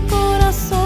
coração.